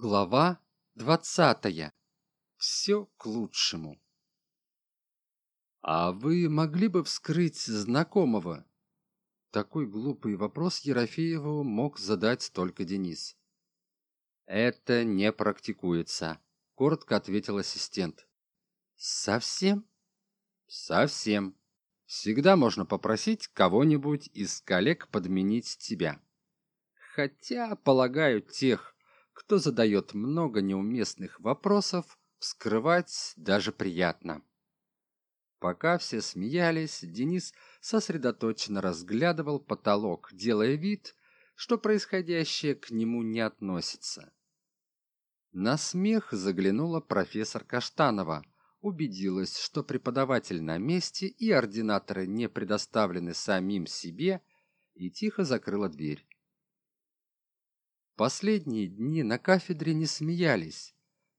Глава двадцатая. Все к лучшему. А вы могли бы вскрыть знакомого? Такой глупый вопрос Ерофееву мог задать только Денис. Это не практикуется, коротко ответил ассистент. Совсем? Совсем. Всегда можно попросить кого-нибудь из коллег подменить тебя. Хотя, полагаю, тех, кто задает много неуместных вопросов, вскрывать даже приятно. Пока все смеялись, Денис сосредоточенно разглядывал потолок, делая вид, что происходящее к нему не относится. На смех заглянула профессор Каштанова, убедилась, что преподаватель на месте и ординаторы не предоставлены самим себе, и тихо закрыла дверь. Последние дни на кафедре не смеялись.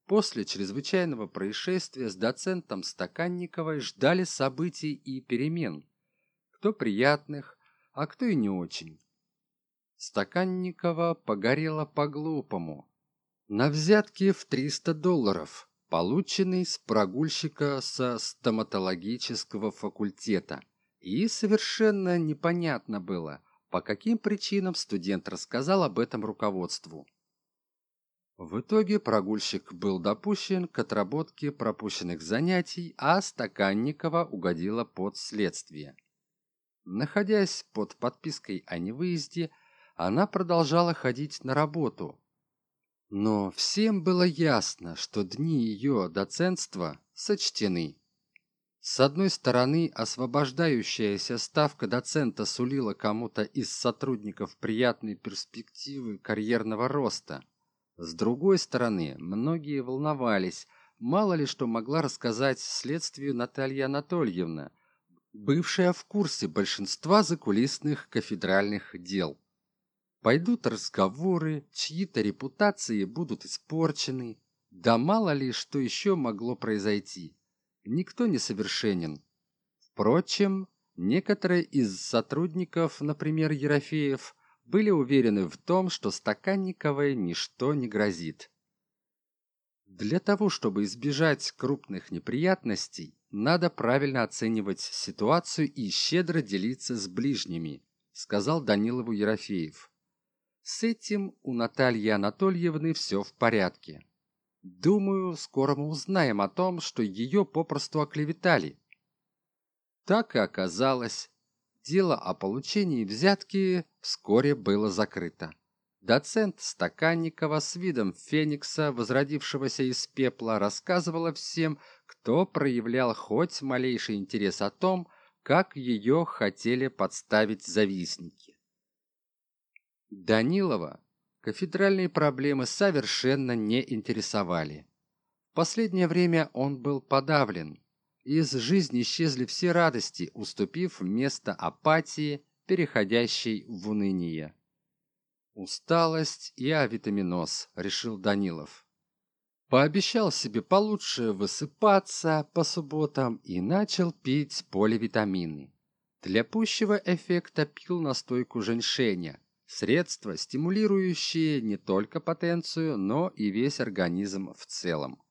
После чрезвычайного происшествия с доцентом Стаканниковой ждали событий и перемен. Кто приятных, а кто и не очень. Стаканникова погорела по-глупому. На взятке в 300 долларов, полученный с прогульщика со стоматологического факультета. И совершенно непонятно было – по каким причинам студент рассказал об этом руководству. В итоге прогульщик был допущен к отработке пропущенных занятий, а Стаканникова угодила под следствие. Находясь под подпиской о невыезде, она продолжала ходить на работу. Но всем было ясно, что дни ее доцентства сочтены. С одной стороны, освобождающаяся ставка доцента сулила кому-то из сотрудников приятные перспективы карьерного роста. С другой стороны, многие волновались, мало ли что могла рассказать следствию Наталья Анатольевна, бывшая в курсе большинства закулисных кафедральных дел. Пойдут разговоры, чьи-то репутации будут испорчены, да мало ли что еще могло произойти никто не совершенен. Впрочем, некоторые из сотрудников, например, Ерофеев, были уверены в том, что Стаканниковой ничто не грозит. Для того, чтобы избежать крупных неприятностей, надо правильно оценивать ситуацию и щедро делиться с ближними, сказал Данилову Ерофеев. С этим у Натальи Анатольевны все в порядке. Думаю, скоро мы узнаем о том, что ее попросту оклеветали. Так и оказалось. Дело о получении взятки вскоре было закрыто. Доцент Стаканникова с видом феникса, возродившегося из пепла, рассказывала всем, кто проявлял хоть малейший интерес о том, как ее хотели подставить завистники. Данилова кафедральные проблемы совершенно не интересовали. В последнее время он был подавлен. Из жизни исчезли все радости, уступив место апатии, переходящей в уныние. «Усталость и авитаминоз», — решил Данилов. Пообещал себе получше высыпаться по субботам и начал пить поливитамины. Для пущего эффекта пил настойку женьшеня, Средства, стимулирующие не только потенцию, но и весь организм в целом.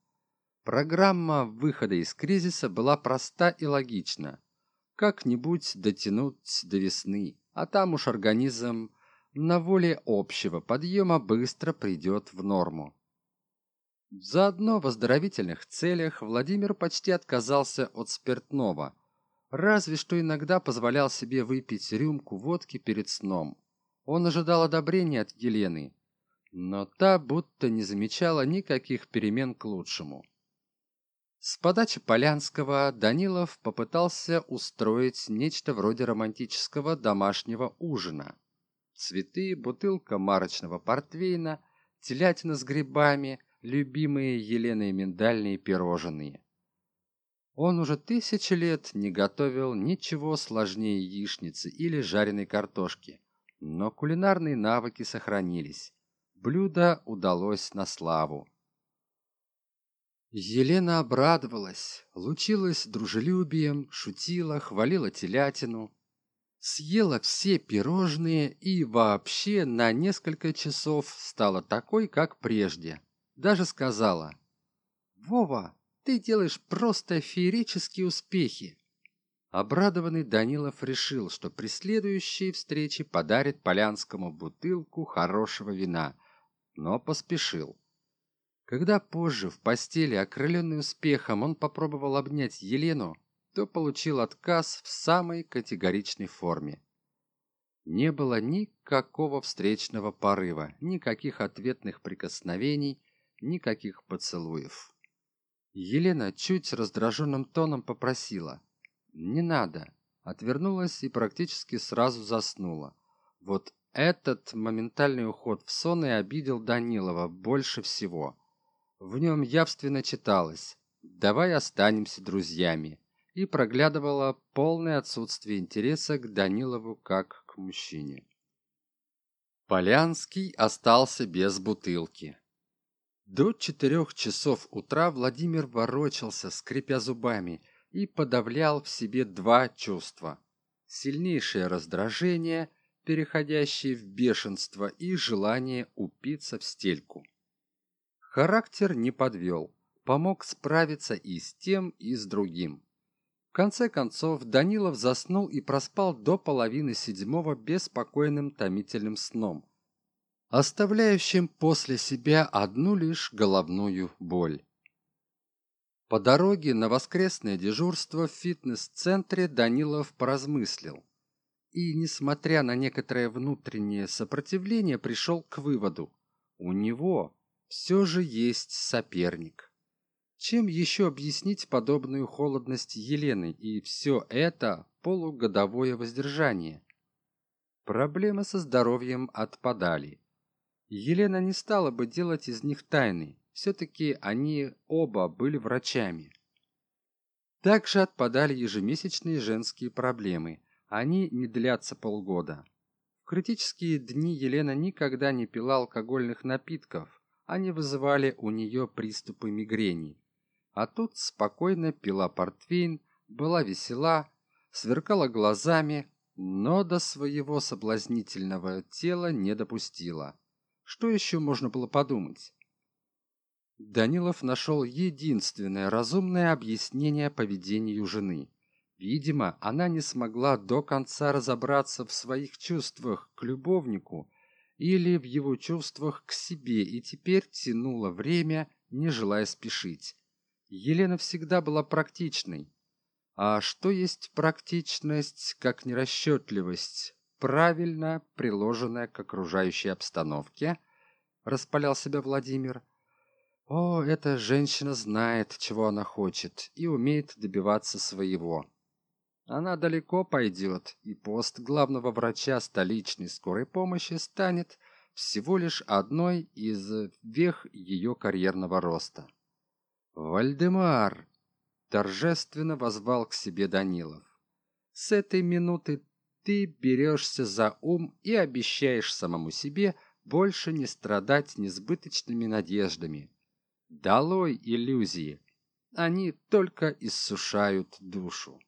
Программа выхода из кризиса была проста и логична. Как-нибудь дотянуть до весны, а там уж организм на воле общего подъема быстро придет в норму. Заодно в оздоровительных целях Владимир почти отказался от спиртного, разве что иногда позволял себе выпить рюмку водки перед сном. Он ожидал одобрения от Елены, но та будто не замечала никаких перемен к лучшему. С подачи Полянского Данилов попытался устроить нечто вроде романтического домашнего ужина. Цветы, бутылка марочного портвейна, телятина с грибами, любимые Еленой миндальные пирожные. Он уже тысячи лет не готовил ничего сложнее яичницы или жареной картошки но кулинарные навыки сохранились. Блюдо удалось на славу. Елена обрадовалась, лучилась дружелюбием, шутила, хвалила телятину. Съела все пирожные и вообще на несколько часов стала такой, как прежде. Даже сказала «Вова, ты делаешь просто феерические успехи!» Обрадованный Данилов решил, что при следующей встрече подарит Полянскому бутылку хорошего вина, но поспешил. Когда позже в постели, окрыленный успехом, он попробовал обнять Елену, то получил отказ в самой категоричной форме. Не было никакого встречного порыва, никаких ответных прикосновений, никаких поцелуев. Елена чуть раздраженным тоном попросила «Не надо», отвернулась и практически сразу заснула. Вот этот моментальный уход в сон и обидел Данилова больше всего. В нем явственно читалось «Давай останемся друзьями» и проглядывало полное отсутствие интереса к Данилову как к мужчине. Полянский остался без бутылки. До четырех часов утра Владимир ворочался, скрипя зубами, и подавлял в себе два чувства. Сильнейшее раздражение, переходящее в бешенство, и желание упиться в стельку. Характер не подвел, помог справиться и с тем, и с другим. В конце концов, Данилов заснул и проспал до половины седьмого беспокойным томительным сном, оставляющим после себя одну лишь головную боль. По дороге на воскресное дежурство в фитнес-центре Данилов поразмыслил. И, несмотря на некоторое внутреннее сопротивление, пришел к выводу. У него, все же есть соперник. Чем еще объяснить подобную холодность Елены и все это полугодовое воздержание? Проблемы со здоровьем отпадали. Елена не стала бы делать из них тайны, все-таки они оба были врачами. Также отпадали ежемесячные женские проблемы, они не длятся полгода. В критические дни Елена никогда не пила алкогольных напитков, они вызывали у нее приступы мигрени. А тут спокойно пила портвейн, была весела, сверкала глазами, но до своего соблазнительного тела не допустила. Что еще можно было подумать? Данилов нашел единственное разумное объяснение поведению жены. Видимо, она не смогла до конца разобраться в своих чувствах к любовнику или в его чувствах к себе и теперь тянуло время, не желая спешить. Елена всегда была практичной. А что есть практичность, как нерасчетливость, правильно приложенная к окружающей обстановке? Распалял себя Владимир. О, эта женщина знает, чего она хочет и умеет добиваться своего. Она далеко пойдет, и пост главного врача столичной скорой помощи станет всего лишь одной из вех ее карьерного роста. «Вальдемар!» – торжественно возвал к себе Данилов. «С этой минуты ты берешься за ум и обещаешь самому себе больше не страдать несбыточными надеждами. Долой иллюзии! Они только иссушают душу»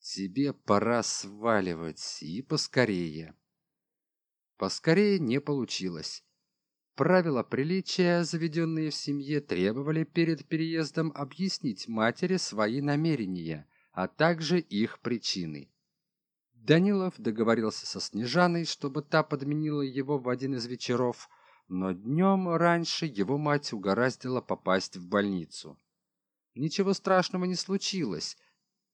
тебе пора сваливать и поскорее. Поскорее не получилось. Правила приличия заведенные в семье требовали перед переездом объяснить матери свои намерения а также их причины. Данилов договорился со снежаной чтобы та подменила его в один из вечеров но днем раньше его мать угораздила попасть в больницу ничего страшного не случилось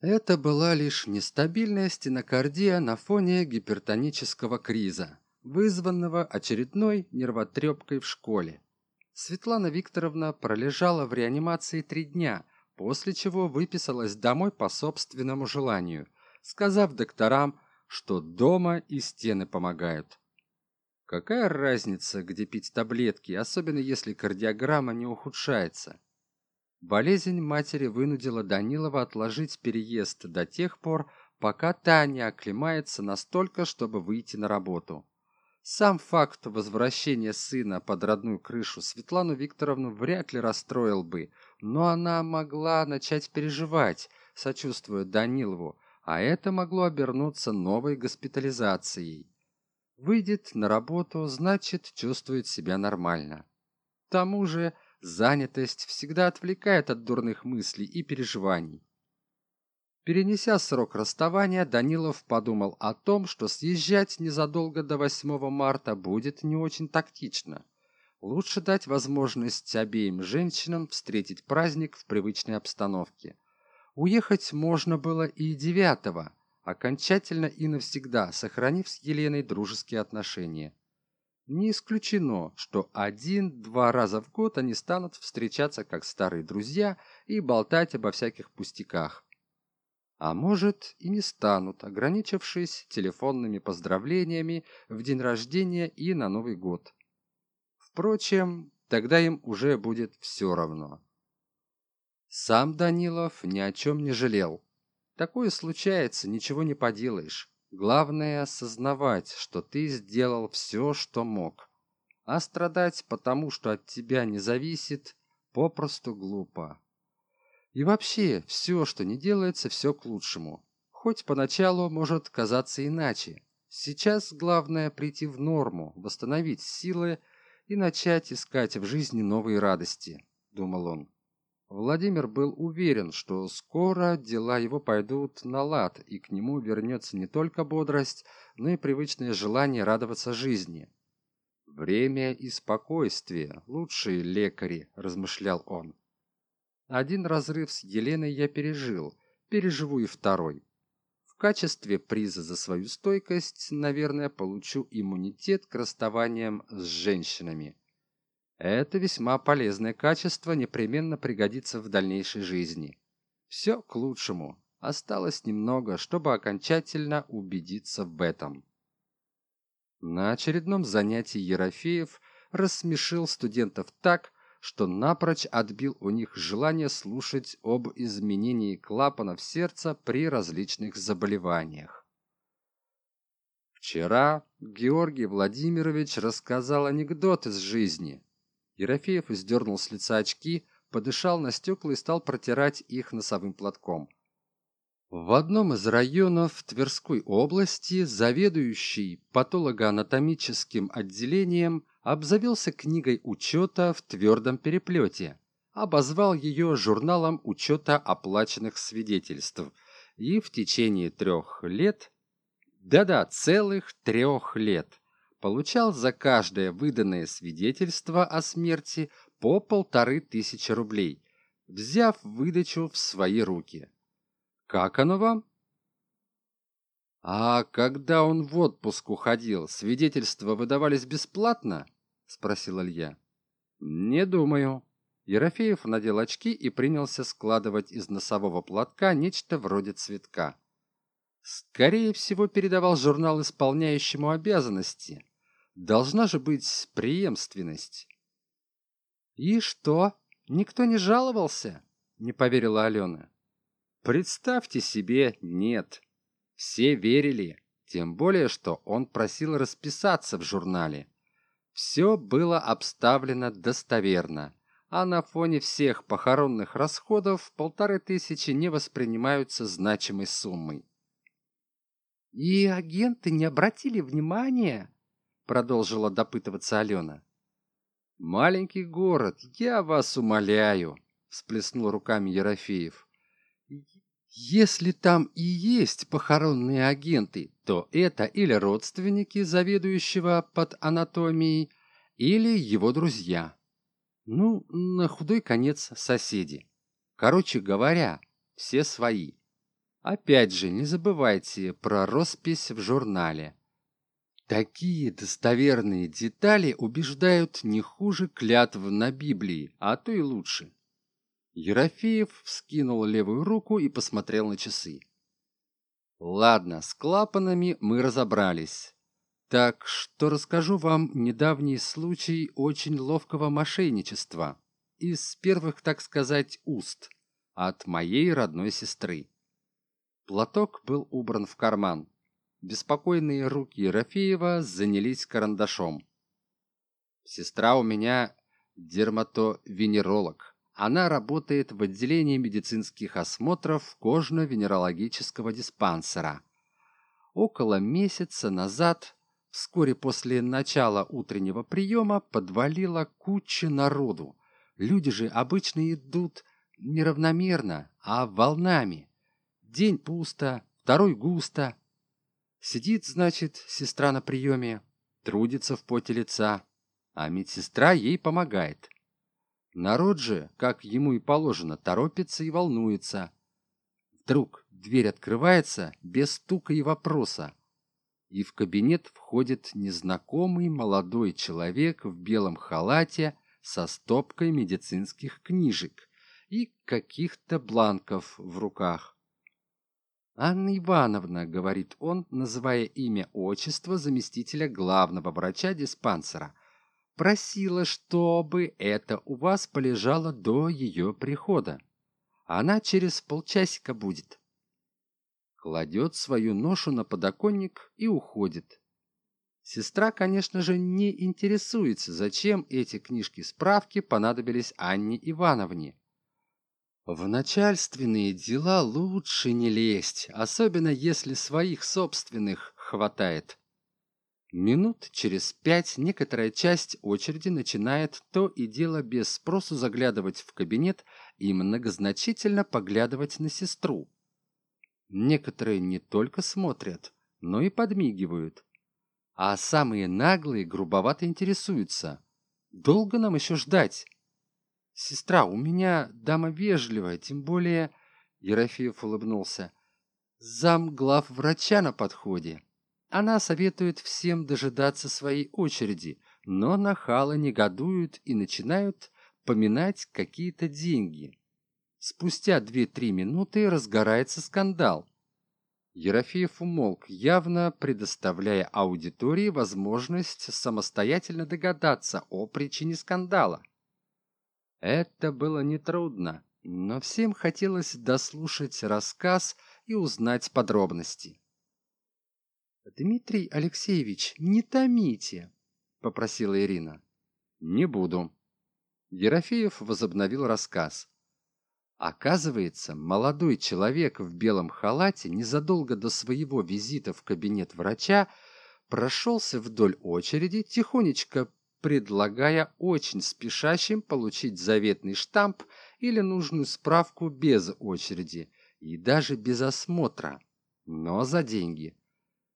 это была лишь нестабильная стенокардия на фоне гипертонического криза, вызванного очередной нервотрепкой в школе. Светлана Викторовна пролежала в реанимации три дня, после чего выписалась домой по собственному желанию, сказав докторам, что дома и стены помогают. Какая разница, где пить таблетки, особенно если кардиограмма не ухудшается? Болезнь матери вынудила Данилова отложить переезд до тех пор, пока та не оклемается настолько, чтобы выйти на работу. Сам факт возвращения сына под родную крышу Светлану Викторовну вряд ли расстроил бы, но она могла начать переживать, сочувствуя Данилову, а это могло обернуться новой госпитализацией. Выйдет на работу, значит, чувствует себя нормально. тому же занятость всегда отвлекает от дурных мыслей и переживаний. Перенеся срок расставания, Данилов подумал о том, что съезжать незадолго до 8 марта будет не очень тактично. Лучше дать возможность обеим женщинам встретить праздник в привычной обстановке. Уехать можно было и 9 окончательно и навсегда сохранив с Еленой дружеские отношения. Не исключено, что один-два раза в год они станут встречаться как старые друзья и болтать обо всяких пустяках а может и не станут, ограничившись телефонными поздравлениями в день рождения и на Новый год. Впрочем, тогда им уже будет все равно. Сам Данилов ни о чем не жалел. Такое случается, ничего не поделаешь. Главное осознавать, что ты сделал все, что мог. А страдать потому, что от тебя не зависит, попросту глупо. И вообще, все, что не делается, все к лучшему. Хоть поначалу может казаться иначе. Сейчас главное прийти в норму, восстановить силы и начать искать в жизни новые радости, думал он. Владимир был уверен, что скоро дела его пойдут на лад, и к нему вернется не только бодрость, но и привычное желание радоваться жизни. «Время и спокойствие – лучшие лекари», – размышлял он. Один разрыв с Еленой я пережил, переживу и второй. В качестве приза за свою стойкость, наверное, получу иммунитет к расставаниям с женщинами. Это весьма полезное качество, непременно пригодится в дальнейшей жизни. Все к лучшему. Осталось немного, чтобы окончательно убедиться в этом. На очередном занятии Ерофеев рассмешил студентов так, что напрочь отбил у них желание слушать об изменении клапанов сердца при различных заболеваниях. Вчера Георгий Владимирович рассказал анекдот из жизни. Ерофеев издернул с лица очки, подышал на стекла и стал протирать их носовым платком. В одном из районов Тверской области заведующий патологоанатомическим отделением обзавелся книгой учета в твердом переплете, обозвал ее журналом учета оплаченных свидетельств и в течение трех лет, да-да, целых трех лет, получал за каждое выданное свидетельство о смерти по полторы тысячи рублей, взяв выдачу в свои руки. Как оно вам? А когда он в отпуск уходил, свидетельства выдавались бесплатно? спросил илья не думаю ерофеев надел очки и принялся складывать из носового платка нечто вроде цветка скорее всего передавал журнал исполняющему обязанности. Должна же быть преемственность. И что? Никто не жаловался не поверила алена. Представьте себе нет. Все верили. Тем более что он просил расписаться в журнале. Все было обставлено достоверно, а на фоне всех похоронных расходов полторы тысячи не воспринимаются значимой суммой. «И агенты не обратили внимания?» — продолжила допытываться Алена. «Маленький город, я вас умоляю!» — всплеснул руками Ерофеев. Если там и есть похоронные агенты, то это или родственники заведующего под анатомией, или его друзья. Ну, на худой конец соседи. Короче говоря, все свои. Опять же, не забывайте про роспись в журнале. Такие достоверные детали убеждают не хуже клятв на Библии, а то и лучше. Ерофеев вскинул левую руку и посмотрел на часы. Ладно, с клапанами мы разобрались. Так что расскажу вам недавний случай очень ловкого мошенничества. Из первых, так сказать, уст. От моей родной сестры. Платок был убран в карман. Беспокойные руки Ерофеева занялись карандашом. Сестра у меня дерматовенеролог она работает в отделении медицинских осмотров кожно-венерологического диспансера. Около месяца назад вскоре после начала утреннего приема подвалила куча народу. Люди же обычно идут неравномерно, а волнами. День пусто, второй густо. Сидит, значит, сестра на приеме, трудится в поте лица, а медсестра ей помогает. Народ же, как ему и положено, торопится и волнуется. Вдруг дверь открывается без стука и вопроса, и в кабинет входит незнакомый молодой человек в белом халате со стопкой медицинских книжек и каких-то бланков в руках. «Анна Ивановна», — говорит он, называя имя отчества заместителя главного врача диспансера — просила, чтобы это у вас полежало до ее прихода. Она через полчасика будет. Кладет свою ношу на подоконник и уходит. Сестра, конечно же, не интересуется, зачем эти книжки-справки понадобились Анне Ивановне. В начальственные дела лучше не лезть, особенно если своих собственных хватает. Минут через пять некоторая часть очереди начинает то и дело без спросу заглядывать в кабинет и многозначительно поглядывать на сестру. Некоторые не только смотрят, но и подмигивают. А самые наглые грубовато интересуются. Долго нам еще ждать? Сестра, у меня дама вежливая, тем более... Ерофеев улыбнулся. Зам глав врача на подходе. Она советует всем дожидаться своей очереди, но нахалы негодуют и начинают поминать какие-то деньги. Спустя 2-3 минуты разгорается скандал. Ерофеев умолк, явно предоставляя аудитории возможность самостоятельно догадаться о причине скандала. Это было нетрудно, но всем хотелось дослушать рассказ и узнать подробности. «Дмитрий Алексеевич, не томите!» — попросила Ирина. «Не буду». Ерофеев возобновил рассказ. Оказывается, молодой человек в белом халате незадолго до своего визита в кабинет врача прошелся вдоль очереди, тихонечко предлагая очень спешащим получить заветный штамп или нужную справку без очереди и даже без осмотра, но за деньги.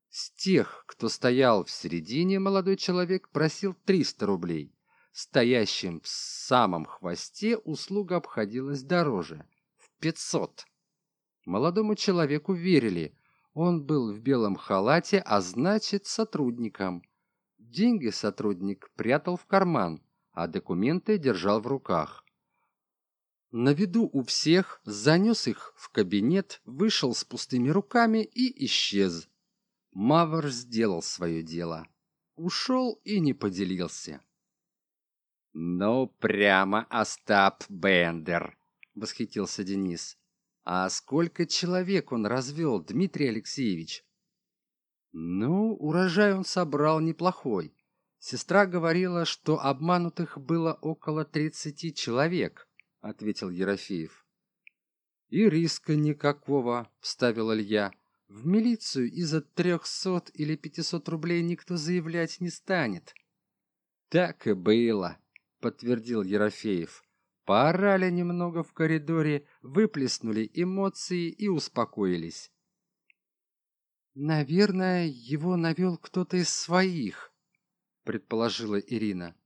С тех, кто стоял в середине, молодой человек просил 300 рублей. Стоящим в самом хвосте услуга обходилась дороже – в 500. Молодому человеку верили. Он был в белом халате, а значит сотрудником. Деньги сотрудник прятал в карман, а документы держал в руках. На виду у всех занес их в кабинет, вышел с пустыми руками и исчез. Мавр сделал свое дело. Ушел и не поделился. «Ну, прямо Остап Бендер!» — восхитился Денис. «А сколько человек он развел, Дмитрий Алексеевич?» «Ну, урожай он собрал неплохой. Сестра говорила, что обманутых было около тридцати человек», — ответил Ерофеев. «И риска никакого», — вставил Илья. В милицию из-за трехсот или пятисот рублей никто заявлять не станет. Так и было, подтвердил Ерофеев. Поорали немного в коридоре, выплеснули эмоции и успокоились. Наверное, его навел кто-то из своих, предположила Ирина.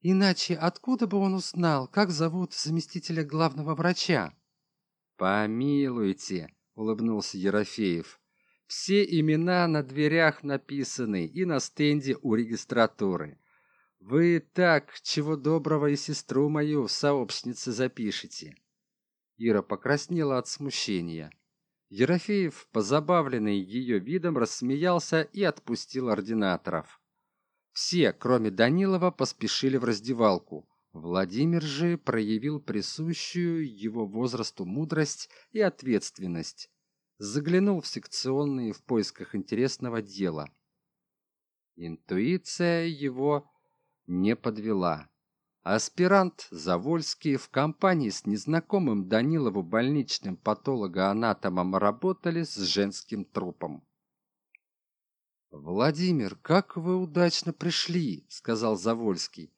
Иначе откуда бы он узнал, как зовут заместителя главного врача? Помилуйте, улыбнулся Ерофеев. Все имена на дверях написаны и на стенде у регистратуры. Вы так, чего доброго и сестру мою в сообщнице запишите. Ира покраснела от смущения. Ерофеев, позабавленный ее видом, рассмеялся и отпустил ординаторов. Все, кроме Данилова, поспешили в раздевалку. Владимир же проявил присущую его возрасту мудрость и ответственность заглянул в секционные в поисках интересного дела. Интуиция его не подвела. Аспирант Завольский в компании с незнакомым Данилову больничным патологоанатомом работали с женским трупом. владимир как вы удачно пришли сказал завольский.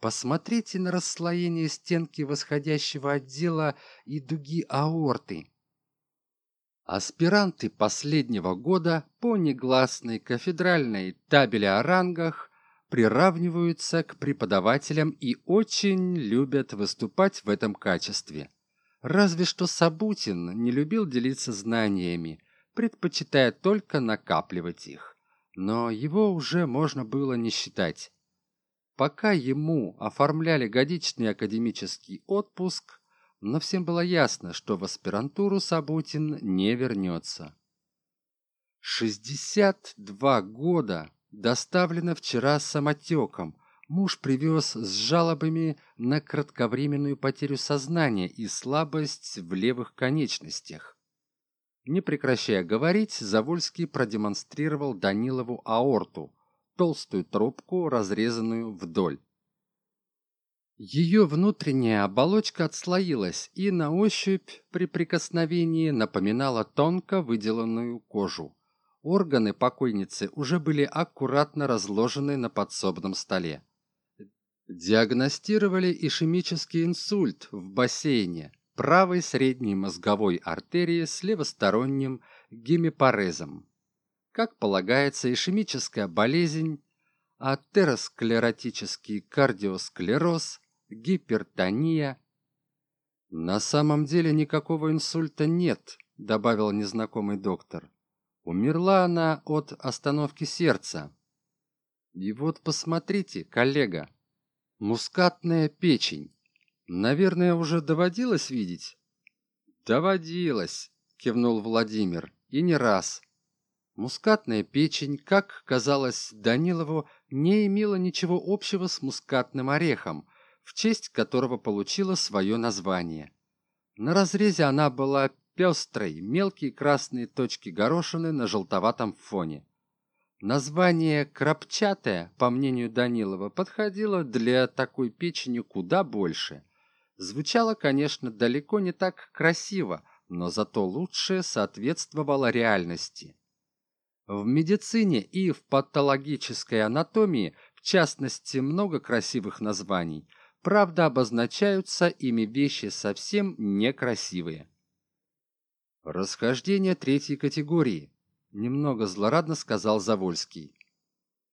Посмотрите на расслоение стенки восходящего отдела и дуги аорты аспиранты последнего года по негласной кафедральной табели о рангах приравниваются к преподавателям и очень любят выступать в этом качестве разве что сабутин не любил делиться знаниями предпочитая только накапливать их но его уже можно было не считать. Пока ему оформляли годичный академический отпуск, но всем было ясно, что в аспирантуру Сабутин не вернется. 62 года доставлено вчера самотеком. Муж привез с жалобами на кратковременную потерю сознания и слабость в левых конечностях. Не прекращая говорить, Завольский продемонстрировал Данилову аорту, толстую трубку, разрезанную вдоль. Ее внутренняя оболочка отслоилась и на ощупь при прикосновении напоминала тонко выделанную кожу. Органы покойницы уже были аккуратно разложены на подсобном столе. Диагностировали ишемический инсульт в бассейне, правой средней мозговой артерии с левосторонним гемипарезом. Как полагается, ишемическая болезнь, атеросклеротический кардиосклероз, гипертония. На самом деле никакого инсульта нет, добавил незнакомый доктор. Умерла она от остановки сердца. И вот посмотрите, коллега, мускатная печень. Наверное уже доводилось видеть? Доводилось кивнул владимир и не раз. Мускатная печень как казалось данилову не имела ничего общего с мускатным орехом в честь которого получила свое название. На разрезе она была пестрой мелкие красные точки горошины на желтоватом фоне название крапчатая по мнению данилова подходило для такой печени куда больше звучало, конечно, далеко не так красиво, но зато лучше соответствовало реальности. В медицине и в патологической анатомии, в частности, много красивых названий, правда обозначаются ими вещи совсем некрасивые. Расхождение третьей категории, немного злорадно сказал Завольский.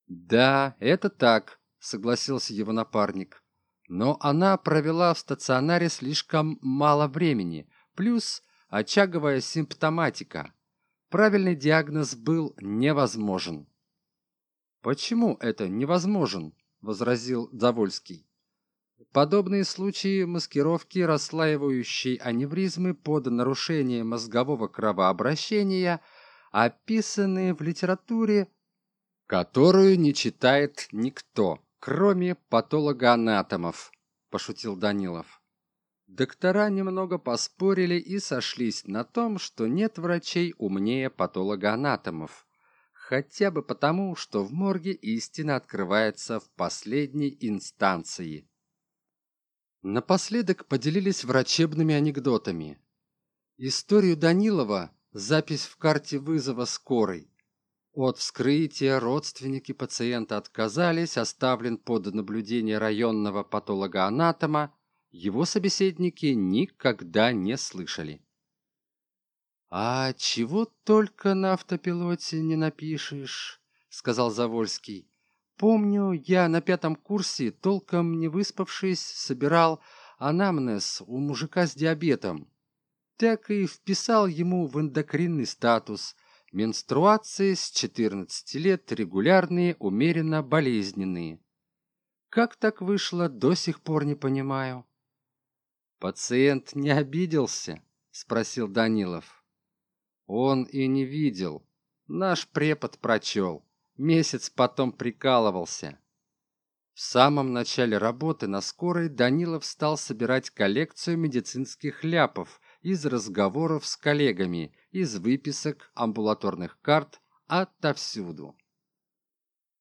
Да, это так, согласился его напарник но она провела в стационаре слишком мало времени, плюс очаговая симптоматика. Правильный диагноз был невозможен. «Почему это невозможен?» – возразил Завольский. Подобные случаи маскировки расслаивающей аневризмы под нарушение мозгового кровообращения описаны в литературе, которую не читает никто кроме патологоанатомов пошутил данилов. Доктора немного поспорили и сошлись на том что нет врачей умнее патологоанатомов. Хотя бы потому что в морге истина открывается в последней инстанции напоследок поделились врачебными анекдотами историю данилова запись в карте вызова скорой от вскрытия родственники пациента отказались, оставлен под наблюдение районного патологоанатома, его собеседники никогда не слышали. «А чего только на автопилоте не напишешь», — сказал Завольский. «Помню, я на пятом курсе, толком не выспавшись, собирал анамнез у мужика с диабетом. Так и вписал ему в эндокринный статус — Менструации с 14 лет регулярные, умеренно болезненные. Как так вышло, до сих пор не понимаю. Пациент не обиделся? Спросил Данилов. Он и не видел. Наш препод прочел. Месяц потом прикалывался. В самом начале работы на скорой Данилов стал собирать коллекцию медицинских ляпов из разговоров с коллегами из выписок амбулаторных карт отовсюду.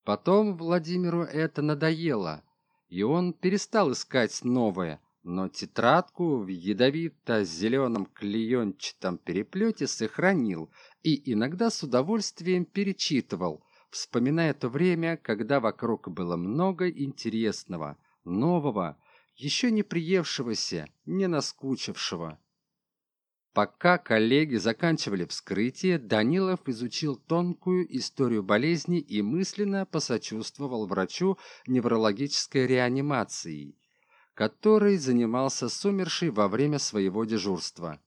Потом Владимиру это надоело, и он перестал искать новое, но тетрадку в ядовито-зеленом клеенчатом переплете сохранил и иногда с удовольствием перечитывал, вспоминая то время, когда вокруг было много интересного, нового, еще не приевшегося, не наскучившего. Пока коллеги заканчивали вскрытие, Данилов изучил тонкую историю болезни и мысленно посочувствовал врачу неврологической реанимации, который занимался с умершей во время своего дежурства.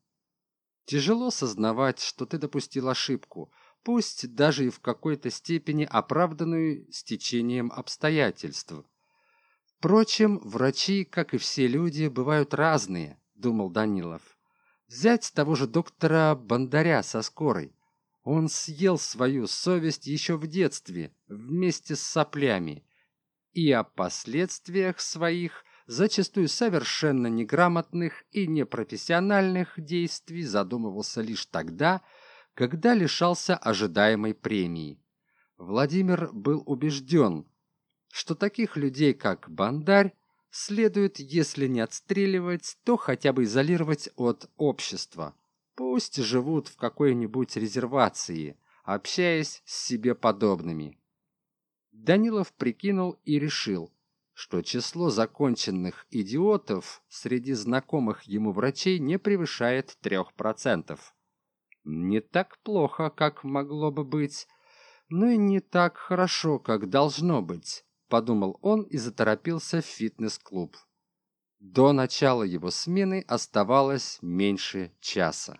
Тяжело сознавать, что ты допустил ошибку, пусть даже и в какой-то степени оправданную стечением обстоятельств. Впрочем, врачи, как и все люди, бывают разные, думал Данилов. Взять того же доктора Бандаря со скорой. Он съел свою совесть еще в детстве, вместе с соплями. И о последствиях своих, зачастую совершенно неграмотных и непрофессиональных действий задумывался лишь тогда, когда лишался ожидаемой премии. Владимир был убежден, что таких людей, как Бандарь, следует, если не отстреливать, то хотя бы изолировать от общества. Пусть живут в какой-нибудь резервации, общаясь с себе подобными. Данилов прикинул и решил, что число законченных идиотов среди знакомых ему врачей не превышает трех процентов. Не так плохо, как могло бы быть, но и не так хорошо, как должно быть подумал он и заторопился в фитнес-клуб. До начала его смены оставалось меньше часа.